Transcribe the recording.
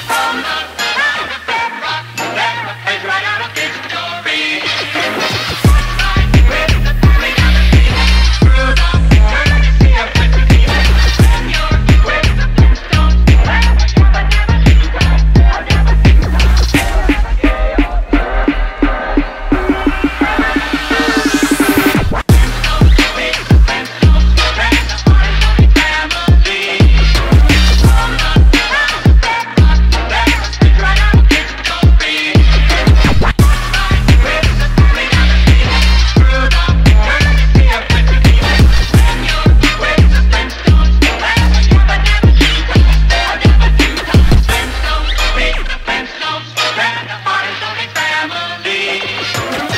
from the Thank you.